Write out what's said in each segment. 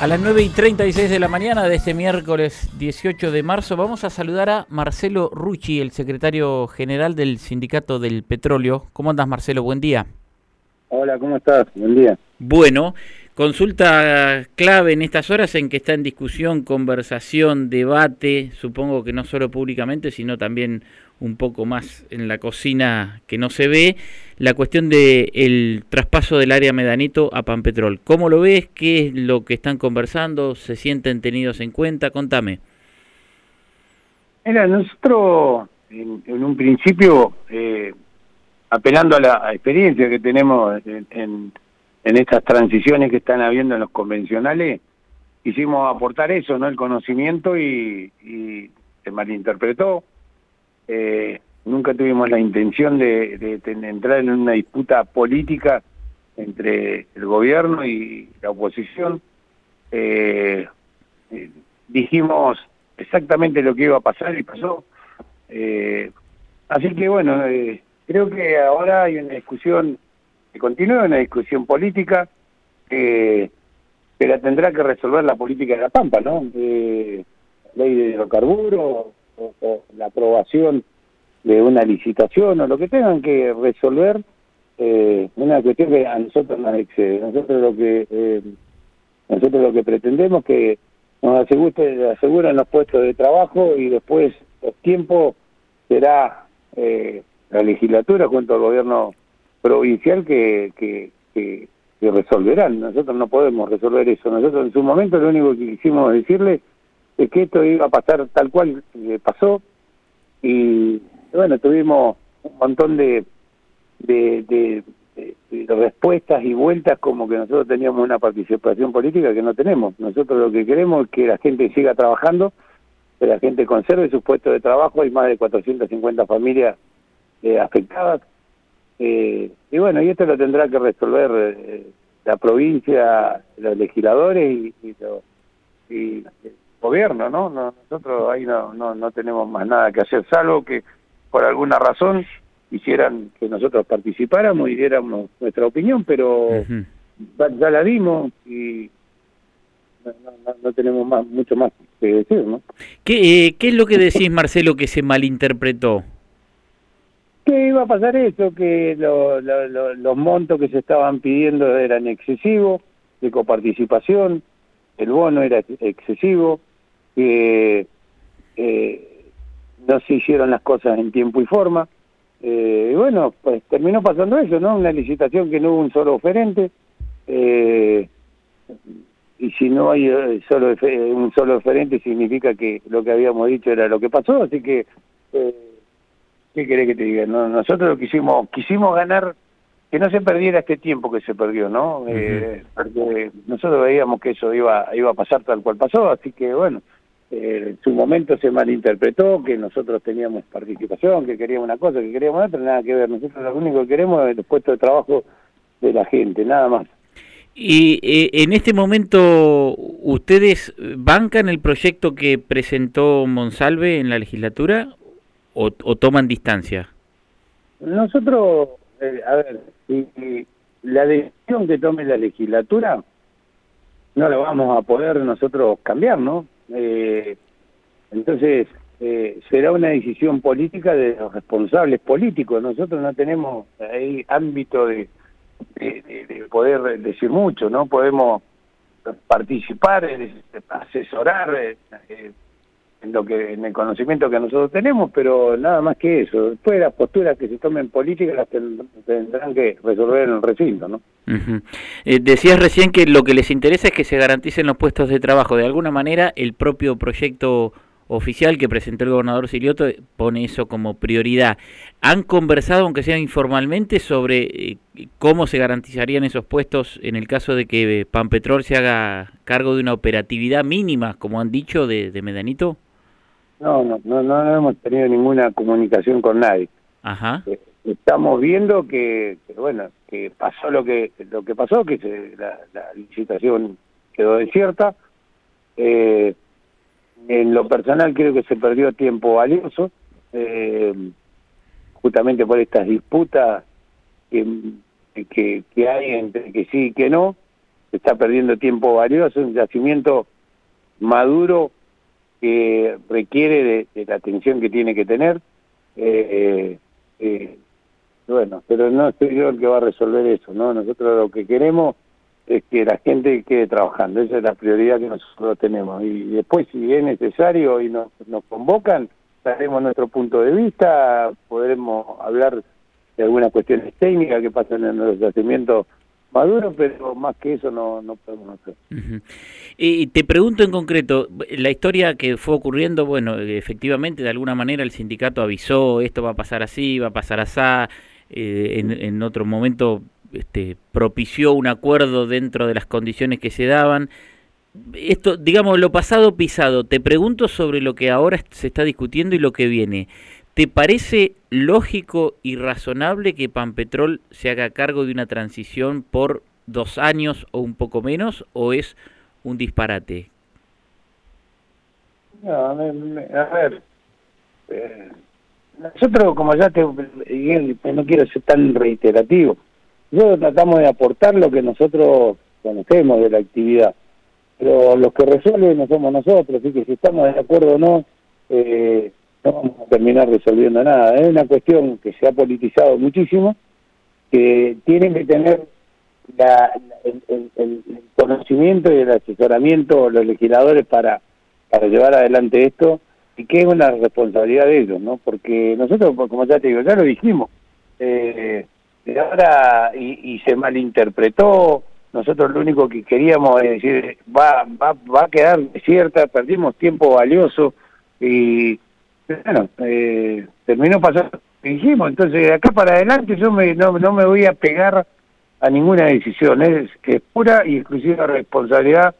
A las 9 y 36 de la mañana de este miércoles 18 de marzo vamos a saludar a Marcelo Rucci, el secretario general del Sindicato del Petróleo. ¿Cómo andas Marcelo? Buen día. Hola, ¿cómo estás? Buen día. Bueno, consulta clave en estas horas en que está en discusión, conversación, debate, supongo que no solo públicamente, sino también un poco más en la cocina que no se ve, la cuestión del el traspaso del área Medanito a Panpetrol. ¿Cómo lo ves? ¿Qué es lo que están conversando? ¿Se sienten tenidos en cuenta? Contame. Mira, nosotros en, un principio, eh, apelando a la experiencia que tenemos en, en, estas transiciones que están habiendo en los convencionales, quisimos aportar eso, ¿no? El conocimiento y se malinterpretó eh, nunca tuvimos la intención de, entrar en una disputa política entre el gobierno y la oposición. Eh, eh, dijimos exactamente lo que iba a pasar y pasó. así que bueno, creo que ahora hay una discusión que continúa, una discusión política que la tendrá que resolver la política de la Pampa, ¿no? ley de hidrocarburos, o, la aprobación de una licitación o lo que tengan que resolver eh, una cuestión que a nosotros nos excede. Nosotros lo que eh, nosotros lo que pretendemos que nos asegure, aseguren los puestos de trabajo y después los tiempos será eh, la legislatura junto al gobierno provincial que, que, resolverán. Nosotros no podemos resolver eso. Nosotros en su momento lo único que quisimos decirle es que esto iba a pasar tal cual pasó y bueno, tuvimos un montón de, de, respuestas y vueltas como que nosotros teníamos una participación política que no tenemos. Nosotros lo que queremos es que la gente siga trabajando, que la gente conserve sus puestos de trabajo, hay más de 450 familias eh, afectadas. Eh, y bueno, y esto lo tendrá que resolver eh, la provincia, los legisladores y, y, y gobierno, ¿no? Nosotros ahí no, no, no tenemos más nada que hacer, salvo que por alguna razón quisieran que nosotros participáramos y diéramos nuestra opinión, pero ya, la dimos y no, tenemos más mucho más que decir, ¿no? ¿Qué, eh, ¿Qué es lo que decís, Marcelo, que se malinterpretó? Que iba a pasar eso, que los montos que se estaban pidiendo eran excesivos, de coparticipación, el bono era excesivo, que eh, no se hicieron las cosas en tiempo y forma. Eh, y bueno, pues terminó pasando eso, ¿no? Una licitación que no hubo un solo oferente. Eh, y si no hay solo un solo oferente significa que lo que habíamos dicho era lo que pasó, así que ¿qué querés que te diga? No, nosotros lo quisimos quisimos ganar que no se perdiera este tiempo que se perdió, ¿no? eh, porque nosotros veíamos que eso iba iba a pasar tal cual pasó, así que bueno, eh, en su momento se malinterpretó que nosotros teníamos participación, que queríamos una cosa, que queríamos otra, nada que ver. Nosotros lo único que queremos es el puesto de trabajo de la gente, nada más. Y eh, en este momento, ¿ustedes bancan el proyecto que presentó Monsalve en la legislatura o, o toman distancia? Nosotros eh, a ver, y, la decisión que tome la legislatura no la vamos a poder nosotros cambiar, ¿no? Eh, entonces, eh, será una decisión política de los responsables políticos. Nosotros no tenemos ahí ámbito de, de, poder decir mucho, ¿no? Podemos participar, asesorar, eh, en lo que en el conocimiento que nosotros tenemos, pero nada más que eso. Después las posturas que se tomen políticas las tendrán que resolver en el recinto, ¿no? Eh, decías recién que lo que les interesa es que se garanticen los puestos de trabajo. De alguna manera, el propio proyecto oficial que presentó el gobernador Silioto pone eso como prioridad. ¿Han conversado, aunque sea informalmente, sobre eh, cómo se garantizarían esos puestos en el caso de que Panpetrol se haga cargo de una operatividad mínima, como han dicho, de, de Medanito? No, no, no, no hemos tenido ninguna comunicación con nadie. Ajá. Eh, estamos viendo que, bueno, que pasó lo que lo que pasó, que se, la, licitación quedó desierta. Eh, en lo personal creo que se perdió tiempo valioso, eh, justamente por estas disputas que, que, que hay entre que sí y que no. se está perdiendo tiempo valioso, un yacimiento maduro que requiere de, la atención que tiene que tener. Eh, eh, bueno, pero no estoy yo el que va a resolver eso, ¿no? Nosotros lo que queremos es que la gente quede trabajando, esa es la prioridad que nosotros tenemos. Y después, si es necesario y nos, nos convocan, daremos nuestro punto de vista, podremos hablar de algunas cuestiones técnicas que pasan en los yacimientos maduro, pero más que eso no, no podemos hacer. Y te pregunto en concreto, la historia que fue ocurriendo, bueno, efectivamente, de alguna manera el sindicato avisó, esto va a pasar así, va a pasar así, eh, en, en otro momento este, propició un acuerdo dentro de las condiciones que se daban. Esto, digamos, lo pasado pisado, te pregunto sobre lo que ahora se está discutiendo y lo que viene. ¿Te parece lógico y razonable que Panpetrol se haga cargo de una transición por dos años o un poco menos o es un disparate? No, a ver, eh, nosotros como ya te no quiero ser tan reiterativo, nosotros tratamos de aportar lo que nosotros conocemos de la actividad, pero los que resuelven no somos nosotros, así que si estamos de acuerdo o no, eh, no vamos a terminar resolviendo nada. Es una cuestión que se ha politizado muchísimo, que tienen que tener el, conocimiento y el asesoramiento los legisladores para, para llevar adelante esto y que es una responsabilidad de ellos, ¿no? Porque nosotros, como ya te digo, ya lo dijimos, eh, ahora y, y se malinterpretó, nosotros lo único que queríamos es decir, va, va, va a quedar desierta, perdimos tiempo valioso y bueno, eh, terminó pasando dijimos, entonces de acá para adelante yo me, no, no me voy a pegar a ninguna decisión, es, es pura y exclusiva responsabilidad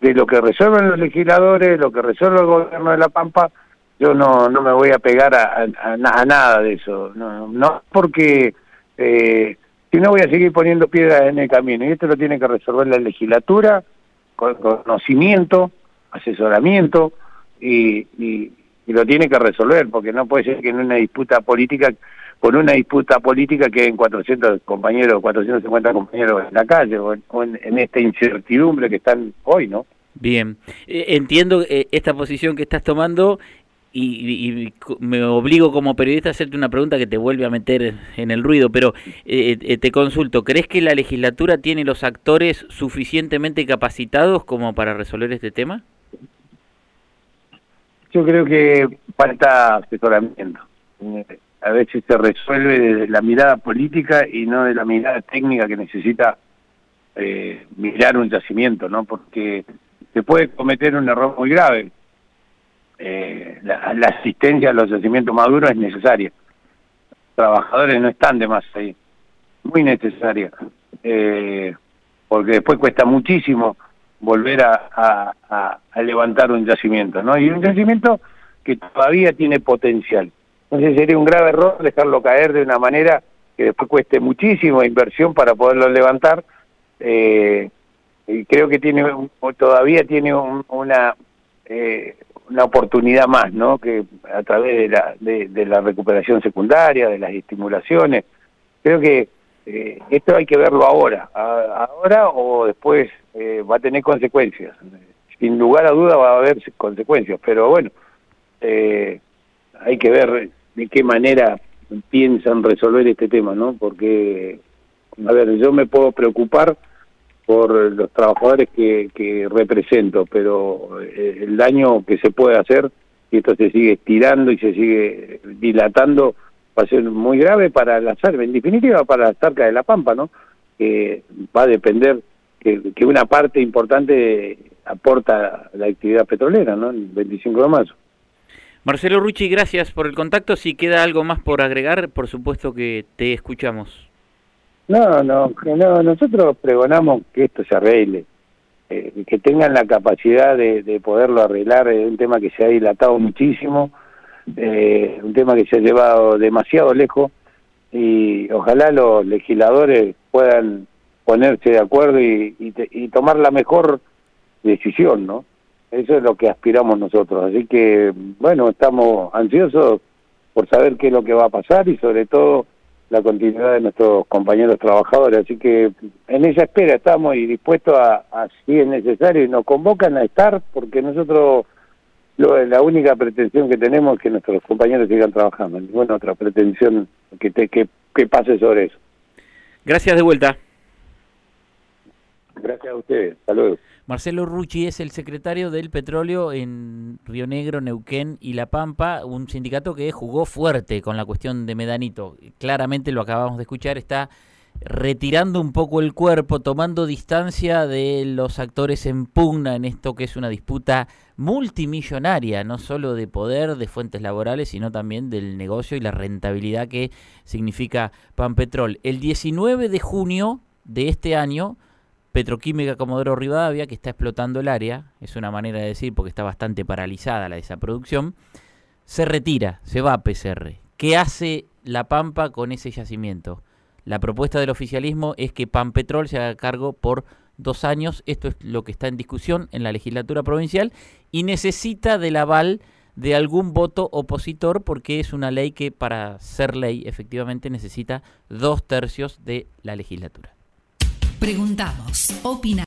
de lo que resuelven los legisladores, lo que resuelve el gobierno de La Pampa, yo no, no me voy a pegar a, a, nada de eso, no, no porque eh, si no voy a seguir poniendo piedras en el camino, y esto lo tiene que resolver la legislatura, con conocimiento, asesoramiento, y, y, y lo tiene que resolver, porque no puede ser que en una disputa política, con una disputa política queden 400 compañeros, 450 compañeros en la calle, o en, esta incertidumbre que están hoy, ¿no? Bien, eh, entiendo eh, esta posición que estás tomando y, me obligo como periodista a hacerte una pregunta que te vuelve a meter en el ruido, pero eh, te consulto, ¿crees que la legislatura tiene los actores suficientemente capacitados como para resolver este tema? Yo creo que falta asesoramiento. A veces se resuelve desde la mirada política y no de la mirada técnica que necesita eh, mirar un yacimiento, ¿no? Porque se puede cometer un error muy grave. Eh, la, asistencia a los yacimientos maduros es necesaria. trabajadores no están de más ahí. Muy necesaria. Eh, porque después cuesta muchísimo volver a, levantar un yacimiento, ¿no? Y un yacimiento que todavía tiene potencial. Entonces sería un grave error dejarlo caer de una manera que después cueste muchísimo inversión para poderlo levantar. Eh, y creo que tiene todavía tiene una eh, una oportunidad más, ¿no? Que a través de la de la recuperación secundaria, de las estimulaciones, creo que eh, esto hay que verlo ahora, ahora o después eh, va a tener consecuencias. Sin lugar a duda va a haber consecuencias, pero bueno, eh, hay que ver de qué manera piensan resolver este tema, ¿no? Porque, a ver, yo me puedo preocupar por los trabajadores que, que represento, pero el daño que se puede hacer, y esto se sigue estirando y se sigue dilatando, va a ser muy grave para la salva, en definitiva para la cerca de la Pampa, ¿no? Que va a depender que, que una parte importante aporta la actividad petrolera, ¿no? El 25 de marzo. Marcelo Rucci, gracias por el contacto. Si queda algo más por agregar, por supuesto que te escuchamos. No, no, no nosotros pregonamos que esto se arregle, eh, que tengan la capacidad de, de poderlo arreglar, es un tema que se ha dilatado muchísimo eh, un tema que se ha llevado demasiado lejos y ojalá los legisladores puedan ponerse de acuerdo y, y, tomar la mejor decisión, ¿no? Eso es lo que aspiramos nosotros. Así que, bueno, estamos ansiosos por saber qué es lo que va a pasar y sobre todo la continuidad de nuestros compañeros trabajadores. Así que en esa espera estamos y dispuestos a, si es necesario, y nos convocan a estar, porque nosotros lo, la única pretensión que tenemos es que nuestros compañeros sigan trabajando. Ninguna otra pretensión que, te, que, que pase sobre eso. Gracias de vuelta. Gracias a ustedes. Saludos. Marcelo Rucci es el secretario del petróleo en Río Negro, Neuquén y La Pampa, un sindicato que jugó fuerte con la cuestión de Medanito. Claramente lo acabamos de escuchar, está retirando un poco el cuerpo, tomando distancia de los actores en pugna en esto que es una disputa multimillonaria, no solo de poder, de fuentes laborales, sino también del negocio y la rentabilidad que significa Pampetrol. El 19 de junio de este año, Petroquímica Comodoro Rivadavia, que está explotando el área, es una manera de decir porque está bastante paralizada la esa producción, se retira, se va a PCR. ¿Qué hace La Pampa con ese yacimiento? La propuesta del oficialismo es que Pampetrol se haga cargo por dos años. Esto es lo que está en discusión en la legislatura provincial y necesita del aval de algún voto opositor porque es una ley que para ser ley efectivamente necesita dos tercios de la legislatura. Preguntamos, opinamos.